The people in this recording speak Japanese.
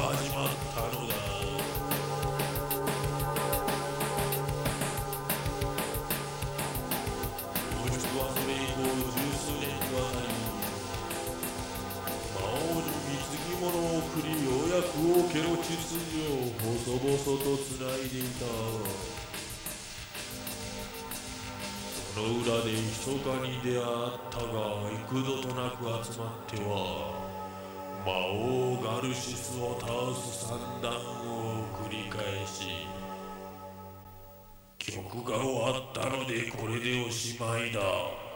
始まったのだもしくはそれ以降十数年にわた。り魔王に貢ぎ物を送りようやく王家の秩序を。細々とつないでいたその裏で密かに出会ったが幾度となく集まっては。魔王ガルシスを倒す算段を繰り返し曲が終わったのでこれでおしまいだ。